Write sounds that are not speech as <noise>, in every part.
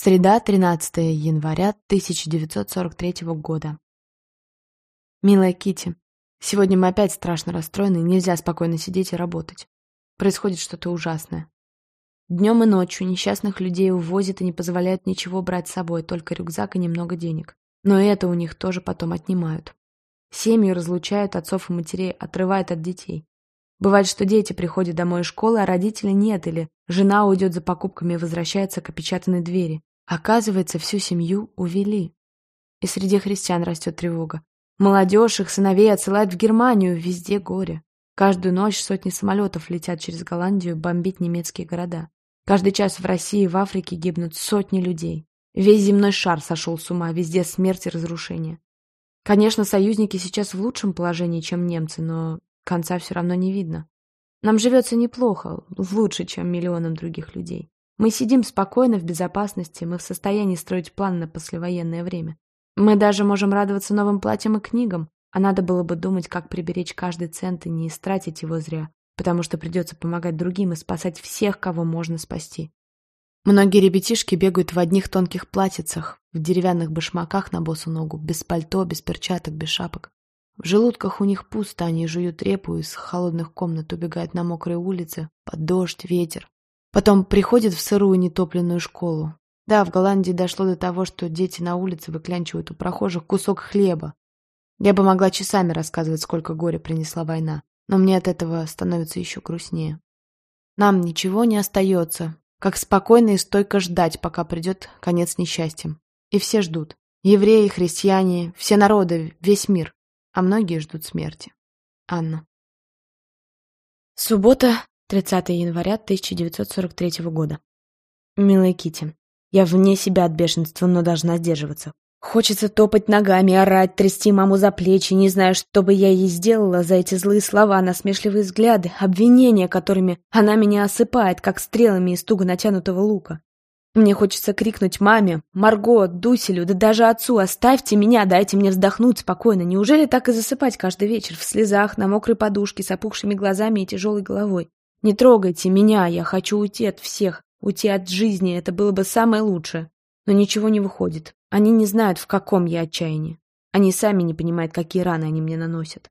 Среда, 13 января 1943 года. Милая Кити, сегодня мы опять страшно расстроены, нельзя спокойно сидеть и работать. Происходит что-то ужасное. Днем и ночью несчастных людей увозят и не позволяют ничего брать с собой, только рюкзак и немного денег. Но это у них тоже потом отнимают. Семьи разлучают отцов и матерей, отрывают от детей. Бывает, что дети приходят домой из школы, а родителей нет, или жена уйдет за покупками и возвращается к опечатанной двери. Оказывается, всю семью увели. И среди христиан растет тревога. Молодежь, их сыновей отсылают в Германию, везде горе. Каждую ночь сотни самолетов летят через Голландию бомбить немецкие города. Каждый час в России и в Африке гибнут сотни людей. Весь земной шар сошел с ума, везде смерть и разрушение. Конечно, союзники сейчас в лучшем положении, чем немцы, но конца все равно не видно. Нам живется неплохо, лучше, чем миллионам других людей. Мы сидим спокойно, в безопасности, мы в состоянии строить план на послевоенное время. Мы даже можем радоваться новым платьям и книгам, а надо было бы думать, как приберечь каждый цент и не истратить его зря, потому что придется помогать другим и спасать всех, кого можно спасти. Многие ребятишки бегают в одних тонких платьицах, в деревянных башмаках на босу ногу, без пальто, без перчаток, без шапок. В желудках у них пусто, они жуют репу, из холодных комнат убегают на мокрые улицы, под дождь, ветер. Потом приходит в сырую нетопленную школу. Да, в Голландии дошло до того, что дети на улице выклянчивают у прохожих кусок хлеба. Я бы могла часами рассказывать, сколько горя принесла война, но мне от этого становится еще грустнее. Нам ничего не остается, как спокойно и стойко ждать, пока придет конец несчастьям. И все ждут. Евреи, христиане, все народы, весь мир. А многие ждут смерти. Анна. Суббота, 30 января 1943 года. Милая Кити, я вне себя от бешенства, но должна сдерживаться. Хочется топать ногами, орать, трясти маму за плечи, не знаю, что бы я ей сделала за эти злые слова, насмешливые взгляды, обвинения, которыми она меня осыпает, как стрелами из туго натянутого лука. Мне хочется крикнуть маме, Марго, Дуселю, да даже отцу, оставьте меня, дайте мне вздохнуть спокойно. Неужели так и засыпать каждый вечер в слезах, на мокрой подушке, с опухшими глазами и тяжелой головой? Не трогайте меня, я хочу уйти от всех, уйти от жизни, это было бы самое лучшее. Но ничего не выходит. Они не знают, в каком я отчаянии. Они сами не понимают, какие раны они мне наносят.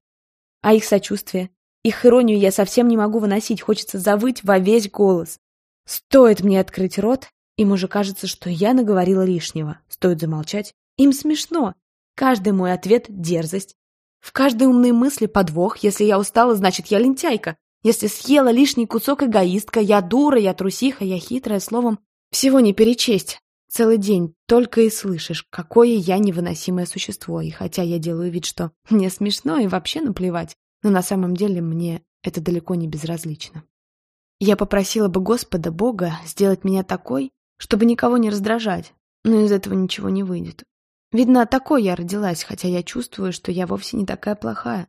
А их сочувствие, их иронию я совсем не могу выносить, хочется завыть во весь голос. Стоит мне открыть рот, им уже кажется, что я наговорила лишнего. Стоит замолчать. Им смешно. Каждый мой ответ — дерзость. В каждой умной мысли подвох. Если я устала, значит, я лентяйка. Если съела лишний кусок эгоистка, я дура, я трусиха, я хитрая, словом, всего не перечесть. Целый день только и слышишь, какое я невыносимое существо, и хотя я делаю вид, что <laughs> мне смешно и вообще наплевать, но на самом деле мне это далеко не безразлично. Я попросила бы Господа, Бога, сделать меня такой, чтобы никого не раздражать, но из этого ничего не выйдет. Видно, такой я родилась, хотя я чувствую, что я вовсе не такая плохая.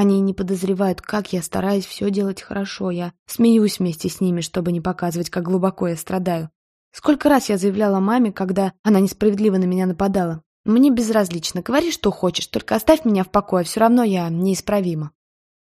Они не подозревают, как я стараюсь все делать хорошо. Я смеюсь вместе с ними, чтобы не показывать, как глубоко я страдаю. Сколько раз я заявляла маме, когда она несправедливо на меня нападала. Мне безразлично, говори, что хочешь, только оставь меня в покое, все равно я неисправима.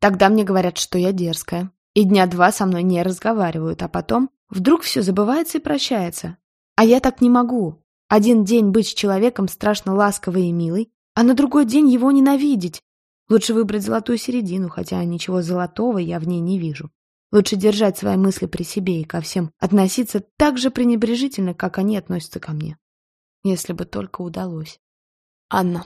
Тогда мне говорят, что я дерзкая. И дня два со мной не разговаривают, а потом вдруг все забывается и прощается. А я так не могу. Один день быть с человеком страшно ласковой и милой, а на другой день его ненавидеть, Лучше выбрать золотую середину, хотя ничего золотого я в ней не вижу. Лучше держать свои мысли при себе и ко всем относиться так же пренебрежительно, как они относятся ко мне. Если бы только удалось. Анна.